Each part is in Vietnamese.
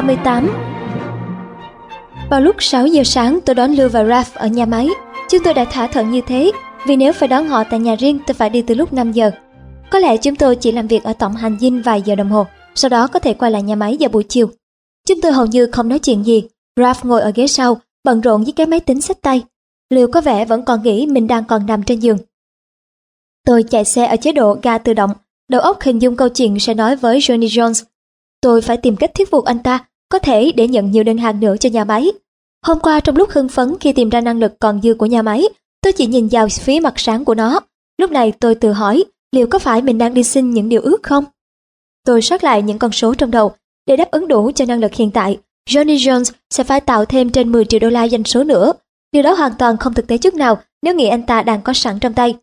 38 Vào lúc 6 giờ sáng tôi đón Lưu và Ralph ở nhà máy. Chúng tôi đã thả thận như thế, vì nếu phải đón họ tại nhà riêng tôi phải đi từ lúc 5 giờ. Có lẽ chúng tôi chỉ làm việc ở tổng hành dinh vài giờ đồng hồ, sau đó có thể quay lại nhà máy vào buổi chiều. Chúng tôi hầu như không nói chuyện gì. Ralph ngồi ở ghế sau, bận rộn với cái máy tính sách tay. Lưu có vẻ vẫn còn nghĩ mình đang còn nằm trên giường. Tôi chạy xe ở chế độ ga tự động, đầu óc hình dung câu chuyện sẽ nói với Johnny Jones. Tôi phải tìm cách thuyết phục anh ta có thể để nhận nhiều đơn hàng nữa cho nhà máy. Hôm qua trong lúc hưng phấn khi tìm ra năng lực còn dư của nhà máy, tôi chỉ nhìn vào phía mặt sáng của nó. Lúc này tôi tự hỏi liệu có phải mình đang đi xin những điều ước không? Tôi soát lại những con số trong đầu để đáp ứng đủ cho năng lực hiện tại. Johnny Jones sẽ phải tạo thêm trên 10 triệu đô la doanh số nữa. Điều đó hoàn toàn không thực tế chút nào nếu nghĩ anh ta đang có sẵn trong tay.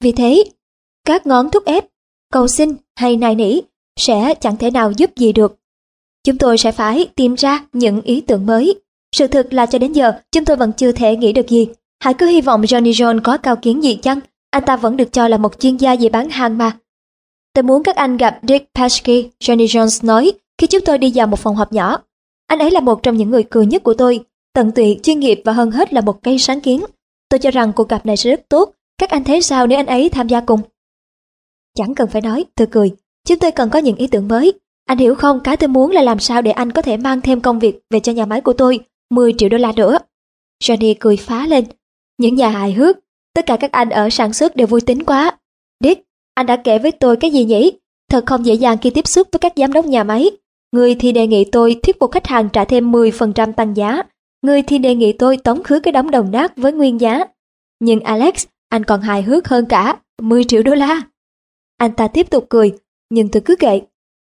Vì thế, các ngón thúc ép, cầu xin hay nài nỉ sẽ chẳng thể nào giúp gì được. Chúng tôi sẽ phải tìm ra những ý tưởng mới. Sự thực là cho đến giờ chúng tôi vẫn chưa thể nghĩ được gì. Hãy cứ hy vọng Johnny John có cao kiến gì chăng? Anh ta vẫn được cho là một chuyên gia về bán hàng mà. Tôi muốn các anh gặp Dick Paschke, Johnny Jones nói khi chúng tôi đi vào một phòng họp nhỏ. Anh ấy là một trong những người cười nhất của tôi, tận tụy, chuyên nghiệp và hơn hết là một cây sáng kiến. Tôi cho rằng cuộc gặp này sẽ rất tốt. Các anh thấy sao nếu anh ấy tham gia cùng? Chẳng cần phải nói, tôi cười. Chúng tôi cần có những ý tưởng mới. Anh hiểu không, cái tôi muốn là làm sao để anh có thể mang thêm công việc về cho nhà máy của tôi, 10 triệu đô la nữa. Johnny cười phá lên. Những nhà hài hước, tất cả các anh ở sản xuất đều vui tính quá. Dick, anh đã kể với tôi cái gì nhỉ? Thật không dễ dàng khi tiếp xúc với các giám đốc nhà máy. Người thì đề nghị tôi thuyết phục khách hàng trả thêm 10% tăng giá. Người thì đề nghị tôi tống khứ cái đống đồng nát với nguyên giá. Nhưng Alex, anh còn hài hước hơn cả, 10 triệu đô la. Anh ta tiếp tục cười, nhưng tôi cứ kệ.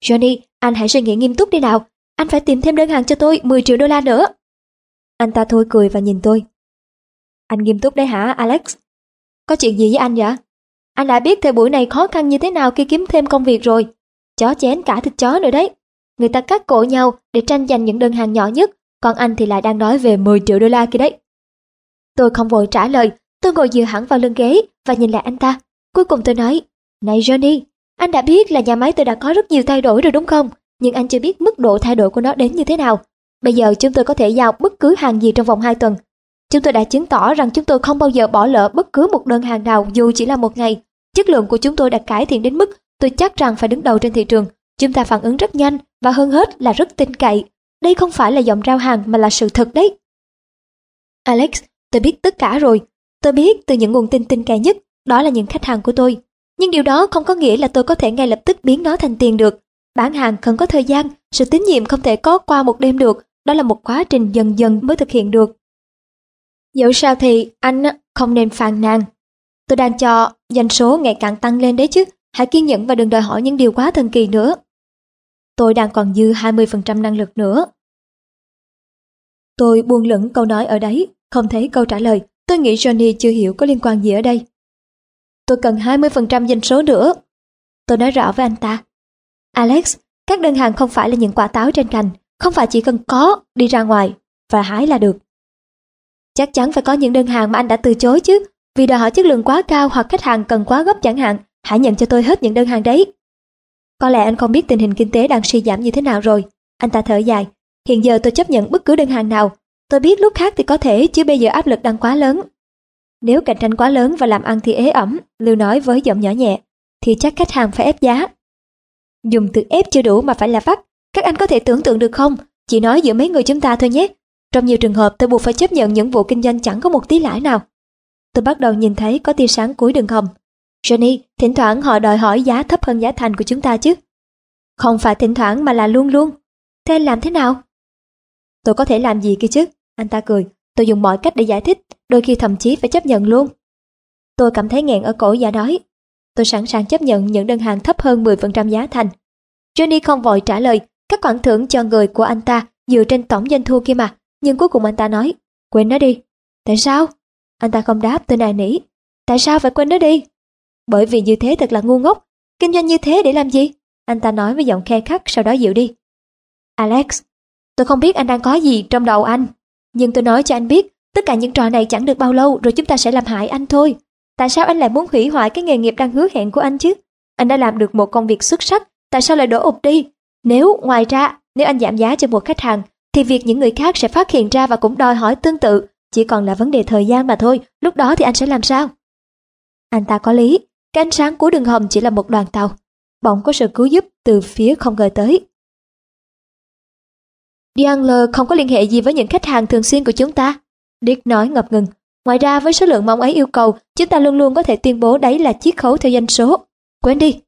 Johnny, anh hãy suy nghĩ nghiêm túc đi nào. Anh phải tìm thêm đơn hàng cho tôi 10 triệu đô la nữa. Anh ta thôi cười và nhìn tôi. Anh nghiêm túc đấy hả, Alex? Có chuyện gì với anh vậy? Anh đã biết thời buổi này khó khăn như thế nào khi kiếm thêm công việc rồi. Chó chén cả thịt chó nữa đấy. Người ta cắt cổ nhau để tranh giành những đơn hàng nhỏ nhất, còn anh thì lại đang nói về 10 triệu đô la kia đấy. Tôi không vội trả lời, tôi ngồi dựa hẳn vào lưng ghế và nhìn lại anh ta. Cuối cùng tôi nói, này Johnny, anh đã biết là nhà máy tôi đã có rất nhiều thay đổi rồi đúng không? Nhưng anh chưa biết mức độ thay đổi của nó đến như thế nào. Bây giờ chúng tôi có thể giao bất cứ hàng gì trong vòng 2 tuần. Chúng tôi đã chứng tỏ rằng chúng tôi không bao giờ bỏ lỡ bất cứ một đơn hàng nào dù chỉ là một ngày. Chất lượng của chúng tôi đã cải thiện đến mức tôi chắc rằng phải đứng đầu trên thị trường. Chúng ta phản ứng rất nhanh và hơn hết là rất tin cậy. Đây không phải là giọng rao hàng mà là sự thật đấy. Alex, tôi biết tất cả rồi. Tôi biết từ những nguồn tin tin cậy nhất, đó là những khách hàng của tôi. Nhưng điều đó không có nghĩa là tôi có thể ngay lập tức biến nó thành tiền được. Bán hàng cần có thời gian, sự tín nhiệm không thể có qua một đêm được, đó là một quá trình dần dần mới thực hiện được. Dẫu sao thì anh không nên phàn nàn. Tôi đang cho doanh số ngày càng tăng lên đấy chứ, hãy kiên nhẫn và đừng đòi hỏi những điều quá thần kỳ nữa. Tôi đang còn dư 20% năng lực nữa. Tôi buông lửng câu nói ở đấy, không thấy câu trả lời. Tôi nghĩ Johnny chưa hiểu có liên quan gì ở đây. Tôi cần 20% doanh số nữa. Tôi nói rõ với anh ta. Alex, các đơn hàng không phải là những quả táo trên cành, không phải chỉ cần có, đi ra ngoài và hái là được. Chắc chắn phải có những đơn hàng mà anh đã từ chối chứ, vì đòi hỏi chất lượng quá cao hoặc khách hàng cần quá gấp chẳng hạn, hãy nhận cho tôi hết những đơn hàng đấy. Có lẽ anh không biết tình hình kinh tế đang suy giảm như thế nào rồi. Anh ta thở dài. Hiện giờ tôi chấp nhận bất cứ đơn hàng nào. Tôi biết lúc khác thì có thể, chứ bây giờ áp lực đang quá lớn. Nếu cạnh tranh quá lớn và làm ăn thì ế ẩm, Lưu nói với giọng nhỏ nhẹ, thì chắc khách hàng phải ép giá. Dùng từ ép chưa đủ mà phải là vắt. Các anh có thể tưởng tượng được không? Chỉ nói giữa mấy người chúng ta thôi nhé. Trong nhiều trường hợp tôi buộc phải chấp nhận những vụ kinh doanh chẳng có một tí lãi nào. Tôi bắt đầu nhìn thấy có tia sáng cuối đường hầm. Johnny, thỉnh thoảng họ đòi hỏi giá thấp hơn giá thành của chúng ta chứ. Không phải thỉnh thoảng mà là luôn luôn. Thế anh làm thế nào? Tôi có thể làm gì kia chứ? Anh ta cười. Tôi dùng mọi cách để giải thích, đôi khi thậm chí phải chấp nhận luôn. Tôi cảm thấy nghẹn ở cổ và nói. Tôi sẵn sàng chấp nhận những đơn hàng thấp hơn 10% giá thành. Johnny không vội trả lời, các khoản thưởng cho người của anh ta dựa trên tổng doanh thu kia mà. Nhưng cuối cùng anh ta nói, quên nó đi. Tại sao? Anh ta không đáp tôi nài nỉ. Tại sao phải quên nó đi? Bởi vì như thế thật là ngu ngốc. Kinh doanh như thế để làm gì? Anh ta nói với giọng khe khắc sau đó dịu đi. Alex, tôi không biết anh đang có gì trong đầu anh. Nhưng tôi nói cho anh biết, tất cả những trò này chẳng được bao lâu rồi chúng ta sẽ làm hại anh thôi. Tại sao anh lại muốn hủy hoại cái nghề nghiệp đang hứa hẹn của anh chứ? Anh đã làm được một công việc xuất sắc, tại sao lại đổ ụp đi? Nếu ngoài ra nếu anh giảm giá cho một khách hàng, thì việc những người khác sẽ phát hiện ra và cũng đòi hỏi tương tự, chỉ còn là vấn đề thời gian mà thôi, lúc đó thì anh sẽ làm sao? Anh ta có lý, cái ánh sáng của đường hầm chỉ là một đoàn tàu. Bỗng có sự cứu giúp từ phía không ngờ tới. Diangler không có liên hệ gì với những khách hàng thường xuyên của chúng ta. Dick nói ngập ngừng. Ngoài ra với số lượng mong ấy yêu cầu, chúng ta luôn luôn có thể tuyên bố đấy là chiết khấu theo doanh số. Quên đi.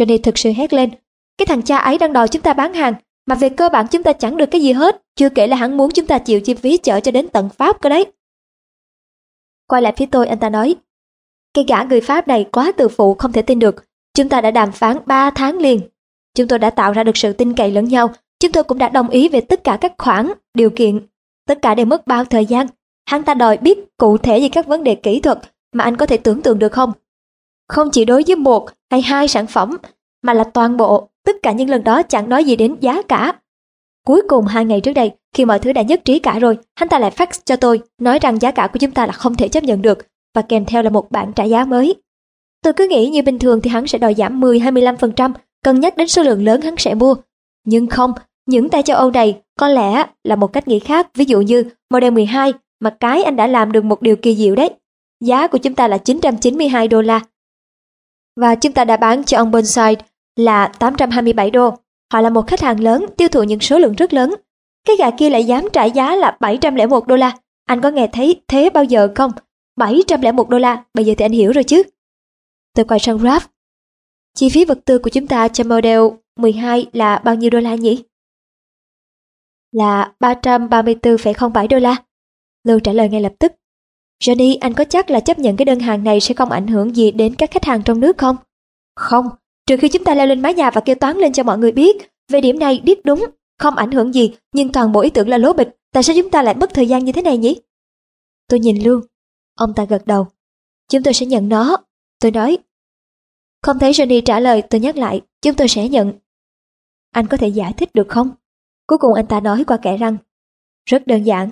Johnny thực sự hét lên. Cái thằng cha ấy đang đòi chúng ta bán hàng, mà về cơ bản chúng ta chẳng được cái gì hết, chưa kể là hắn muốn chúng ta chịu chi phí chở cho đến tận Pháp cơ đấy. Quay lại phía tôi anh ta nói, cái gã người Pháp này quá tự phụ không thể tin được, chúng ta đã đàm phán 3 tháng liền. Chúng tôi đã tạo ra được sự tin cậy lẫn nhau, chúng tôi cũng đã đồng ý về tất cả các khoản, điều kiện. Tất cả đều mất bao thời gian. Hắn ta đòi biết cụ thể về các vấn đề kỹ thuật mà anh có thể tưởng tượng được không? Không chỉ đối với một hay hai sản phẩm, mà là toàn bộ, tất cả những lần đó chẳng nói gì đến giá cả. Cuối cùng hai ngày trước đây, khi mọi thứ đã nhất trí cả rồi, hắn ta lại fax cho tôi, nói rằng giá cả của chúng ta là không thể chấp nhận được, và kèm theo là một bản trả giá mới. Tôi cứ nghĩ như bình thường thì hắn sẽ đòi giảm 10-25%, cân nhắc đến số lượng lớn hắn sẽ mua. Nhưng không, những tay châu Âu này có lẽ là một cách nghĩ khác, ví dụ như model 12 mà cái anh đã làm được một điều kỳ diệu đấy. Giá của chúng ta là 992 đô la. Và chúng ta đã bán cho ông bonside là 827 đô. Họ là một khách hàng lớn, tiêu thụ những số lượng rất lớn. Cái gà kia lại dám trả giá là 701 đô la. Anh có nghe thấy thế bao giờ không? 701 đô la, bây giờ thì anh hiểu rồi chứ. Tôi quay sang Ralph. Chi phí vật tư của chúng ta cho model 12 là bao nhiêu đô la nhỉ? Là 334,07 đô la. Lưu trả lời ngay lập tức. Johnny, anh có chắc là chấp nhận cái đơn hàng này sẽ không ảnh hưởng gì đến các khách hàng trong nước không? Không, trừ khi chúng ta leo lên mái nhà và kêu toán lên cho mọi người biết. Về điểm này biết đúng, không ảnh hưởng gì, nhưng toàn bộ ý tưởng là lố bịch. Tại sao chúng ta lại mất thời gian như thế này nhỉ? Tôi nhìn Lưu. Ông ta gật đầu. Chúng tôi sẽ nhận nó. Tôi nói. Không thấy Johnny trả lời, tôi nhắc lại. Chúng tôi sẽ nhận. Anh có thể giải thích được không? Cuối cùng anh ta nói qua kẻ răng. Rất đơn giản.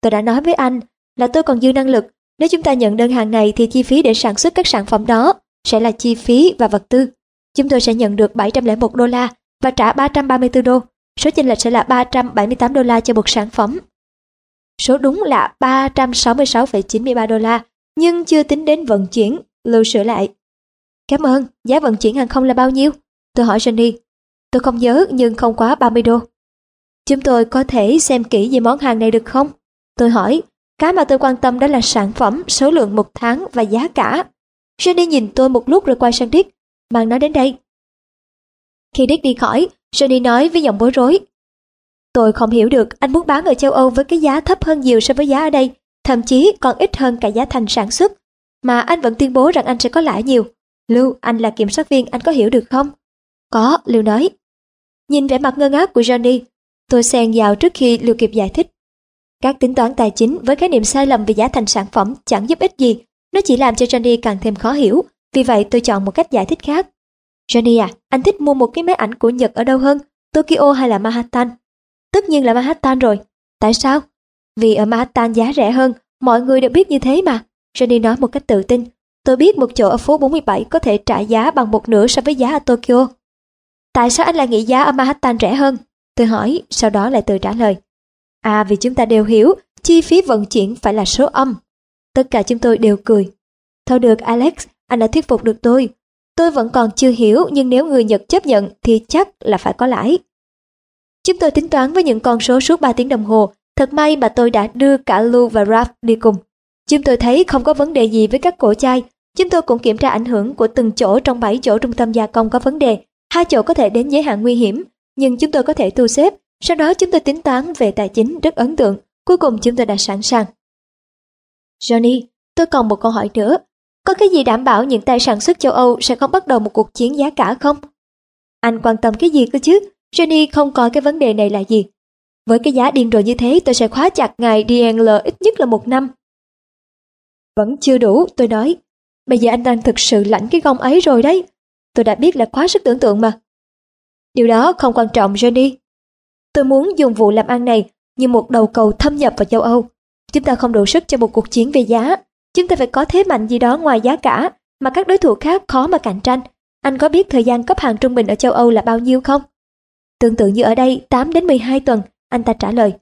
Tôi đã nói với anh là tôi còn dư năng lực. Nếu chúng ta nhận đơn hàng này thì chi phí để sản xuất các sản phẩm đó sẽ là chi phí và vật tư. Chúng tôi sẽ nhận được 701 đô la và trả 334 đô. Số chênh lệch sẽ là 378 đô la cho một sản phẩm. Số đúng là 366,93 đô la, nhưng chưa tính đến vận chuyển, lưu sửa lại. Cảm ơn, giá vận chuyển hàng không là bao nhiêu? Tôi hỏi Johnny. Tôi không nhớ nhưng không quá 30 đô. Chúng tôi có thể xem kỹ về món hàng này được không? Tôi hỏi, cái mà tôi quan tâm đó là sản phẩm, số lượng một tháng và giá cả. Johnny nhìn tôi một lúc rồi quay sang Dick, mang nó đến đây. Khi Dick đi khỏi, Johnny nói với giọng bối rối. Tôi không hiểu được anh muốn bán ở châu Âu với cái giá thấp hơn nhiều so với giá ở đây, thậm chí còn ít hơn cả giá thành sản xuất. Mà anh vẫn tuyên bố rằng anh sẽ có lãi nhiều. Lưu, anh là kiểm soát viên, anh có hiểu được không? Có, Lưu nói. Nhìn vẻ mặt ngơ ngác của Johnny, tôi xen vào trước khi Lưu kịp giải thích. Các tính toán tài chính với khái niệm sai lầm về giá thành sản phẩm chẳng giúp ích gì, nó chỉ làm cho Johnny càng thêm khó hiểu, vì vậy tôi chọn một cách giải thích khác. Johnny à, anh thích mua một cái máy ảnh của Nhật ở đâu hơn, Tokyo hay là Manhattan? Tất nhiên là Manhattan rồi. Tại sao? Vì ở Manhattan giá rẻ hơn, mọi người đều biết như thế mà. Johnny nói một cách tự tin. Tôi biết một chỗ ở phố 47 có thể trả giá bằng một nửa so với giá ở Tokyo. Tại sao anh lại nghĩ giá ở Manhattan rẻ hơn? Tôi hỏi, sau đó lại tự trả lời. À vì chúng ta đều hiểu, chi phí vận chuyển phải là số âm. Tất cả chúng tôi đều cười. Thôi được Alex, anh đã thuyết phục được tôi. Tôi vẫn còn chưa hiểu nhưng nếu người Nhật chấp nhận thì chắc là phải có lãi. Chúng tôi tính toán với những con số suốt 3 tiếng đồng hồ. Thật may mà tôi đã đưa cả Lou và Ralph đi cùng. Chúng tôi thấy không có vấn đề gì với các cổ chai. Chúng tôi cũng kiểm tra ảnh hưởng của từng chỗ trong 7 chỗ trung tâm gia công có vấn đề. Hai chỗ có thể đến giới hạn nguy hiểm, nhưng chúng tôi có thể thu xếp. Sau đó chúng tôi tính toán về tài chính rất ấn tượng. Cuối cùng chúng tôi đã sẵn sàng. Johnny, tôi còn một câu hỏi nữa. Có cái gì đảm bảo những tay sản xuất châu Âu sẽ không bắt đầu một cuộc chiến giá cả không? Anh quan tâm cái gì cơ chứ? Johnny không coi cái vấn đề này là gì. Với cái giá điên rồ như thế tôi sẽ khóa chặt ngài DNL ít nhất là một năm. Vẫn chưa đủ, tôi nói. Bây giờ anh đang thực sự lãnh cái gông ấy rồi đấy. Tôi đã biết là quá sức tưởng tượng mà. Điều đó không quan trọng Johnny. Tôi muốn dùng vụ làm ăn này như một đầu cầu thâm nhập vào châu Âu. Chúng ta không đủ sức cho một cuộc chiến về giá. Chúng ta phải có thế mạnh gì đó ngoài giá cả mà các đối thủ khác khó mà cạnh tranh. Anh có biết thời gian cấp hàng trung bình ở châu Âu là bao nhiêu không? Tương tự như ở đây 8 đến 12 tuần, anh ta trả lời.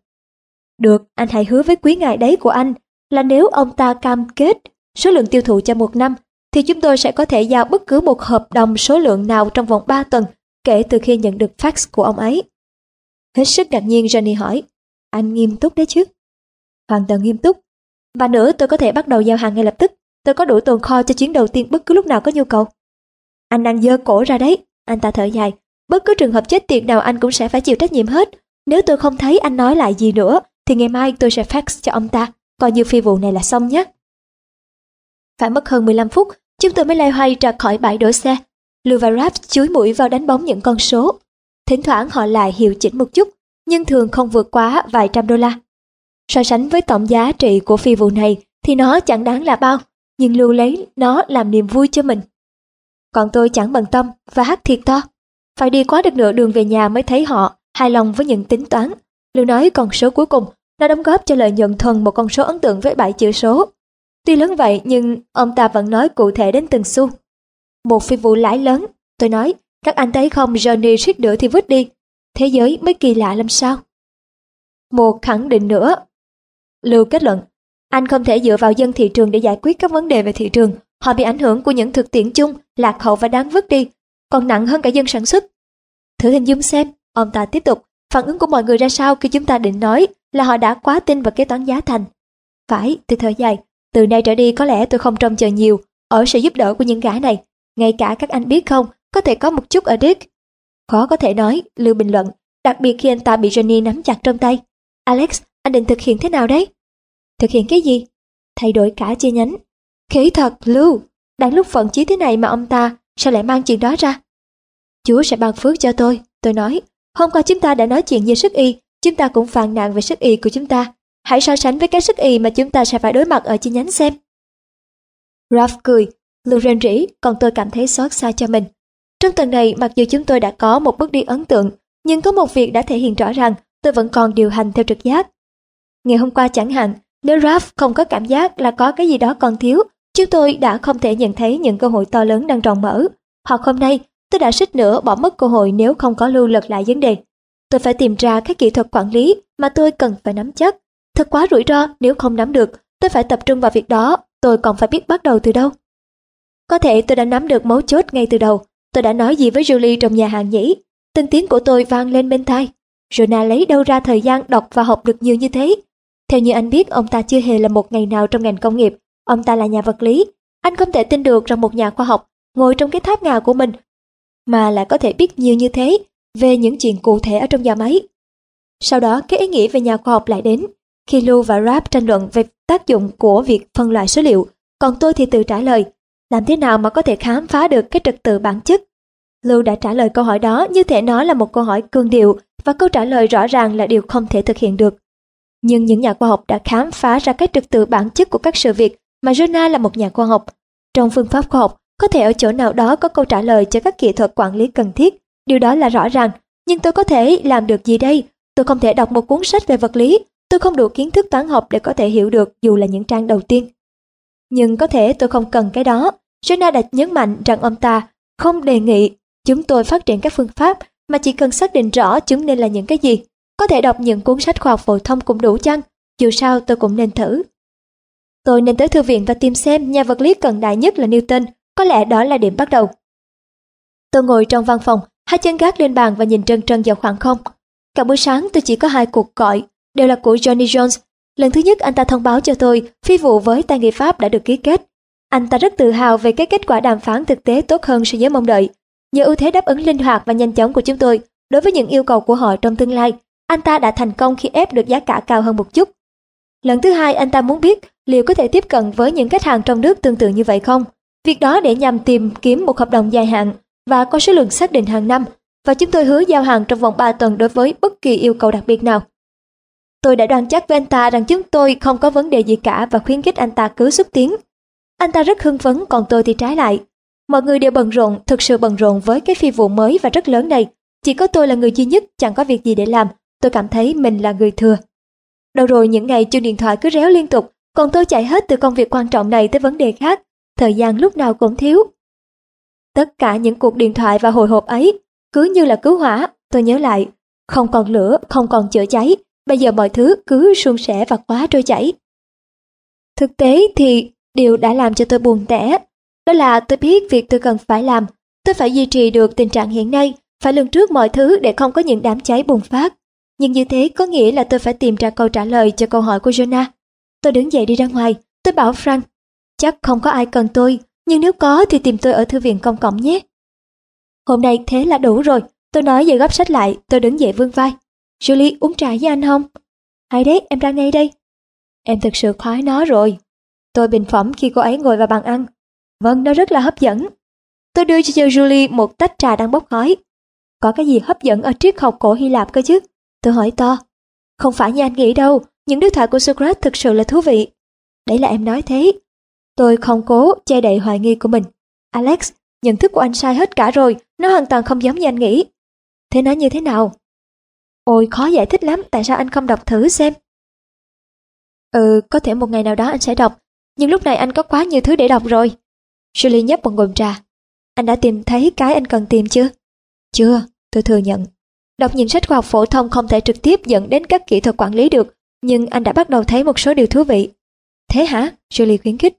Được, anh hãy hứa với quý ngài đấy của anh là nếu ông ta cam kết số lượng tiêu thụ cho một năm, thì chúng tôi sẽ có thể giao bất cứ một hợp đồng số lượng nào trong vòng 3 tuần kể từ khi nhận được fax của ông ấy. Hết sức ngạc nhiên Johnny hỏi, anh nghiêm túc đấy chứ? Hoàn toàn nghiêm túc. Và nữa tôi có thể bắt đầu giao hàng ngay lập tức. Tôi có đủ tồn kho cho chuyến đầu tiên bất cứ lúc nào có nhu cầu. Anh đang dơ cổ ra đấy. Anh ta thở dài. Bất cứ trường hợp chết tiệt nào anh cũng sẽ phải chịu trách nhiệm hết. Nếu tôi không thấy anh nói lại gì nữa, thì ngày mai tôi sẽ fax cho ông ta. Coi như phi vụ này là xong nhé. Phải mất hơn 15 phút, chúng tôi mới lay hoay ra khỏi bãi đổ xe. Lou và Raph chúi mũi vào đánh bóng những con số. Thỉnh thoảng họ lại hiệu chỉnh một chút, nhưng thường không vượt quá vài trăm đô la. So sánh với tổng giá trị của phi vụ này thì nó chẳng đáng là bao, nhưng Lưu lấy nó làm niềm vui cho mình. Còn tôi chẳng bận tâm và hát thiệt to. Phải đi quá được nửa đường về nhà mới thấy họ hài lòng với những tính toán. Lưu nói con số cuối cùng nó đóng góp cho lợi nhuận thuần một con số ấn tượng với bảy chữ số. Tuy lớn vậy nhưng ông ta vẫn nói cụ thể đến từng xu. Một phi vụ lãi lớn, tôi nói, các anh thấy không Johnny suýt nữa thì vứt đi. Thế giới mới kỳ lạ làm sao? Một khẳng định nữa. Lưu kết luận, anh không thể dựa vào dân thị trường để giải quyết các vấn đề về thị trường. Họ bị ảnh hưởng của những thực tiễn chung, lạc hậu và đáng vứt đi, còn nặng hơn cả dân sản xuất. Thử hình dung xem, ông ta tiếp tục, phản ứng của mọi người ra sao khi chúng ta định nói là họ đã quá tin vào kế toán giá thành. Phải, từ thời dài, từ nay trở đi có lẽ tôi không trông chờ nhiều ở sự giúp đỡ của những gã này. Ngay cả các anh biết không, có thể có một chút ở Dick. Khó có thể nói, Lưu bình luận, đặc biệt khi anh ta bị Johnny nắm chặt trong tay. Alex, anh định thực hiện thế nào đấy? Thực hiện cái gì? Thay đổi cả chi nhánh. Khỉ thật, Lưu, đang lúc phận chí thế này mà ông ta sao lại mang chuyện đó ra? Chúa sẽ ban phước cho tôi, tôi nói. Hôm qua chúng ta đã nói chuyện về sức y, chúng ta cũng phàn nàn về sức y của chúng ta. Hãy so sánh với cái sức y mà chúng ta sẽ phải đối mặt ở chi nhánh xem. Ralph cười, Lưu rên rỉ, còn tôi cảm thấy xót xa cho mình. Trong tuần này, mặc dù chúng tôi đã có một bước đi ấn tượng, nhưng có một việc đã thể hiện rõ rằng tôi vẫn còn điều hành theo trực giác. Ngày hôm qua chẳng hạn, nếu Ralph không có cảm giác là có cái gì đó còn thiếu, chúng tôi đã không thể nhận thấy những cơ hội to lớn đang rộng mở. Hoặc hôm nay, tôi đã suýt nữa bỏ mất cơ hội nếu không có lưu lật lại vấn đề. Tôi phải tìm ra các kỹ thuật quản lý mà tôi cần phải nắm chắc. Thật quá rủi ro nếu không nắm được, tôi phải tập trung vào việc đó, tôi còn phải biết bắt đầu từ đâu. Có thể tôi đã nắm được mấu chốt ngay từ đầu, tôi đã nói gì với Julie trong nhà hàng nhỉ? Tên tiếng của tôi vang lên bên tai. Jonah lấy đâu ra thời gian đọc và học được nhiều như thế? Theo như anh biết, ông ta chưa hề là một ngày nào trong ngành công nghiệp. Ông ta là nhà vật lý. Anh không thể tin được rằng một nhà khoa học ngồi trong cái tháp ngà của mình mà lại có thể biết nhiều như thế về những chuyện cụ thể ở trong nhà máy. Sau đó, cái ý nghĩ về nhà khoa học lại đến. Khi Lu và Rap tranh luận về tác dụng của việc phân loại số liệu, còn tôi thì tự trả lời, làm thế nào mà có thể khám phá được cái trật tự bản chất? Lưu đã trả lời câu hỏi đó như thể nó là một câu hỏi cương điệu và câu trả lời rõ ràng là điều không thể thực hiện được. Nhưng những nhà khoa học đã khám phá ra cái trật tự bản chất của các sự việc mà Jonah là một nhà khoa học. Trong phương pháp khoa học, có thể ở chỗ nào đó có câu trả lời cho các kỹ thuật quản lý cần thiết. Điều đó là rõ ràng. Nhưng tôi có thể làm được gì đây? Tôi không thể đọc một cuốn sách về vật lý. Tôi không đủ kiến thức toán học để có thể hiểu được dù là những trang đầu tiên. Nhưng có thể tôi không cần cái đó. Jonah đã nhấn mạnh rằng ông ta không đề nghị chúng tôi phát triển các phương pháp mà chỉ cần xác định rõ chúng nên là những cái gì. Có thể đọc những cuốn sách khoa học phổ thông cũng đủ chăng? Dù sao tôi cũng nên thử. Tôi nên tới thư viện và tìm xem nhà vật lý cận đại nhất là Newton, có lẽ đó là điểm bắt đầu. Tôi ngồi trong văn phòng, hai chân gác lên bàn và nhìn trân trân vào khoảng không. Cả buổi sáng tôi chỉ có hai cuộc gọi, đều là của Johnny Jones. Lần thứ nhất anh ta thông báo cho tôi phi vụ với tay nghề Pháp đã được ký kết. Anh ta rất tự hào về cái kết quả đàm phán thực tế tốt hơn so với mong đợi. Nhờ ưu thế đáp ứng linh hoạt và nhanh chóng của chúng tôi đối với những yêu cầu của họ trong tương lai, anh ta đã thành công khi ép được giá cả cao hơn một chút. Lần thứ hai anh ta muốn biết liệu có thể tiếp cận với những khách hàng trong nước tương tự như vậy không. Việc đó để nhằm tìm kiếm một hợp đồng dài hạn và có số lượng xác định hàng năm và chúng tôi hứa giao hàng trong vòng 3 tuần đối với bất kỳ yêu cầu đặc biệt nào. Tôi đã đoán chắc với anh ta rằng chúng tôi không có vấn đề gì cả và khuyến khích anh ta cứ xúc tiến. Anh ta rất hưng phấn còn tôi thì trái lại. Mọi người đều bận rộn, thực sự bận rộn với cái phi vụ mới và rất lớn này. Chỉ có tôi là người duy nhất chẳng có việc gì để làm, tôi cảm thấy mình là người thừa. đâu rồi những ngày chuông điện thoại cứ réo liên tục, còn tôi chạy hết từ công việc quan trọng này tới vấn đề khác, thời gian lúc nào cũng thiếu. Tất cả những cuộc điện thoại và hồi hộp ấy cứ như là cứu hỏa, tôi nhớ lại, không còn lửa, không còn chữa cháy, bây giờ mọi thứ cứ suôn sẻ và quá trôi chảy. Thực tế thì điều đã làm cho tôi buồn tẻ, đó là tôi biết việc tôi cần phải làm, tôi phải duy trì được tình trạng hiện nay, phải lường trước mọi thứ để không có những đám cháy bùng phát. Nhưng như thế có nghĩa là tôi phải tìm ra câu trả lời cho câu hỏi của Jonah. Tôi đứng dậy đi ra ngoài, tôi bảo Frank, chắc không có ai cần tôi, nhưng nếu có thì tìm tôi ở thư viện công cộng nhé. Hôm nay thế là đủ rồi, tôi nói về gấp sách lại, tôi đứng dậy vươn vai. Julie uống trà với anh không? Hay đấy, em ra ngay đây. Em thực sự khoái nó rồi. Tôi bình phẩm khi cô ấy ngồi vào bàn ăn. Vâng, nó rất là hấp dẫn. Tôi đưa cho Julie một tách trà đang bốc khói. Có cái gì hấp dẫn ở triết học cổ Hy Lạp cơ chứ? Tôi hỏi to. Không phải như anh nghĩ đâu, những đối thoại của Socrates thực sự là thú vị. Đấy là em nói thế. Tôi không cố che đậy hoài nghi của mình. Alex, nhận thức của anh sai hết cả rồi, nó hoàn toàn không giống như anh nghĩ. Thế nó như thế nào? Ôi khó giải thích lắm, tại sao anh không đọc thử xem? Ừ, có thể một ngày nào đó anh sẽ đọc, nhưng lúc này anh có quá nhiều thứ để đọc rồi. Julie nhấp một ngụm trà. Anh đã tìm thấy cái anh cần tìm chưa? Chưa, tôi thừa nhận. Đọc những sách khoa học phổ thông không thể trực tiếp dẫn đến các kỹ thuật quản lý được, nhưng anh đã bắt đầu thấy một số điều thú vị. Thế hả? Julie khuyến khích.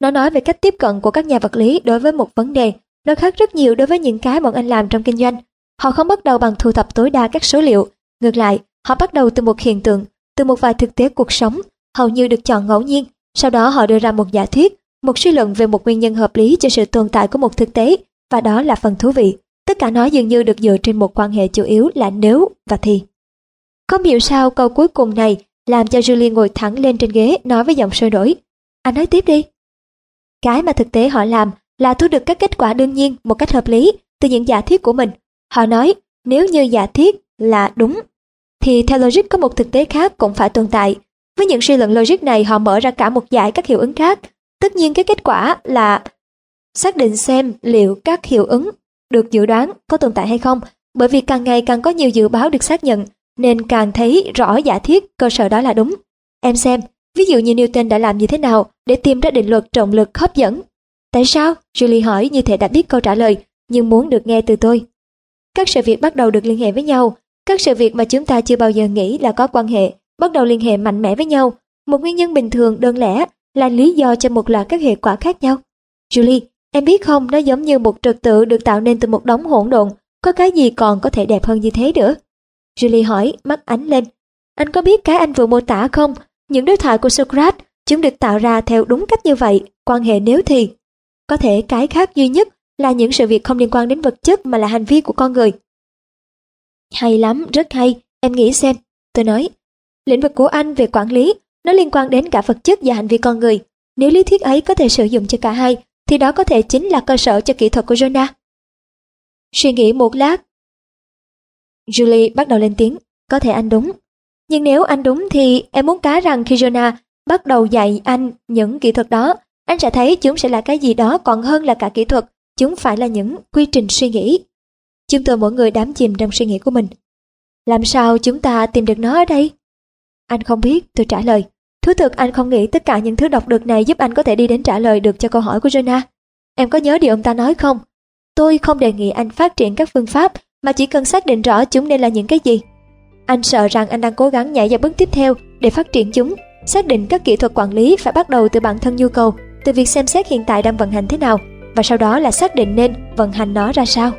Nó nói về cách tiếp cận của các nhà vật lý đối với một vấn đề. Nó khác rất nhiều đối với những cái bọn anh làm trong kinh doanh. Họ không bắt đầu bằng thu thập tối đa các số liệu. Ngược lại, họ bắt đầu từ một hiện tượng, từ một vài thực tế cuộc sống, hầu như được chọn ngẫu nhiên. Sau đó họ đưa ra một giả thuyết, một suy luận về một nguyên nhân hợp lý cho sự tồn tại của một thực tế, và đó là phần thú vị. Tất cả nó dường như được dựa trên một quan hệ chủ yếu là nếu và thì. Không hiểu sao câu cuối cùng này làm cho Julie ngồi thẳng lên trên ghế nói với giọng sôi nổi. Anh nói tiếp đi. Cái mà thực tế họ làm là thu được các kết quả đương nhiên một cách hợp lý từ những giả thiết của mình. Họ nói nếu như giả thiết là đúng thì theo logic có một thực tế khác cũng phải tồn tại. Với những suy luận logic này họ mở ra cả một dải các hiệu ứng khác. Tất nhiên cái kết quả là xác định xem liệu các hiệu ứng được dự đoán có tồn tại hay không bởi vì càng ngày càng có nhiều dự báo được xác nhận nên càng thấy rõ giả thiết cơ sở đó là đúng. Em xem, ví dụ như Newton đã làm như thế nào để tìm ra định luật trọng lực hấp dẫn. Tại sao? Julie hỏi như thể đã biết câu trả lời, nhưng muốn được nghe từ tôi. Các sự việc bắt đầu được liên hệ với nhau, các sự việc mà chúng ta chưa bao giờ nghĩ là có quan hệ, bắt đầu liên hệ mạnh mẽ với nhau. Một nguyên nhân bình thường đơn lẻ là lý do cho một loạt các hệ quả khác nhau. Julie, em biết không, nó giống như một trật tự được tạo nên từ một đống hỗn độn, có cái gì còn có thể đẹp hơn như thế nữa? Julie hỏi, mắt ánh lên. Anh có biết cái anh vừa mô tả không? Những đối thoại của Socrates, chúng được tạo ra theo đúng cách như vậy, quan hệ nếu thì. Có thể cái khác duy nhất là những sự việc không liên quan đến vật chất mà là hành vi của con người. Hay lắm, rất hay, em nghĩ xem. Tôi nói, lĩnh vực của anh về quản lý, nó liên quan đến cả vật chất và hành vi con người. Nếu lý thuyết ấy có thể sử dụng cho cả hai, thì đó có thể chính là cơ sở cho kỹ thuật của Jonah. Suy nghĩ một lát, Julie bắt đầu lên tiếng, có thể anh đúng. Nhưng nếu anh đúng thì em muốn cá rằng khi Jonah bắt đầu dạy anh những kỹ thuật đó, anh sẽ thấy chúng sẽ là cái gì đó còn hơn là cả kỹ thuật, chúng phải là những quy trình suy nghĩ. Chúng tôi mỗi người đám chìm trong suy nghĩ của mình. Làm sao chúng ta tìm được nó ở đây? Anh không biết, tôi trả lời. Thú thực anh không nghĩ tất cả những thứ đọc được này giúp anh có thể đi đến trả lời được cho câu hỏi của Jonah. Em có nhớ điều ông ta nói không? Tôi không đề nghị anh phát triển các phương pháp mà chỉ cần xác định rõ chúng nên là những cái gì. Anh sợ rằng anh đang cố gắng nhảy vào bước tiếp theo để phát triển chúng. Xác định các kỹ thuật quản lý phải bắt đầu từ bản thân nhu cầu, từ việc xem xét hiện tại đang vận hành thế nào và sau đó là xác định nên vận hành nó ra sao.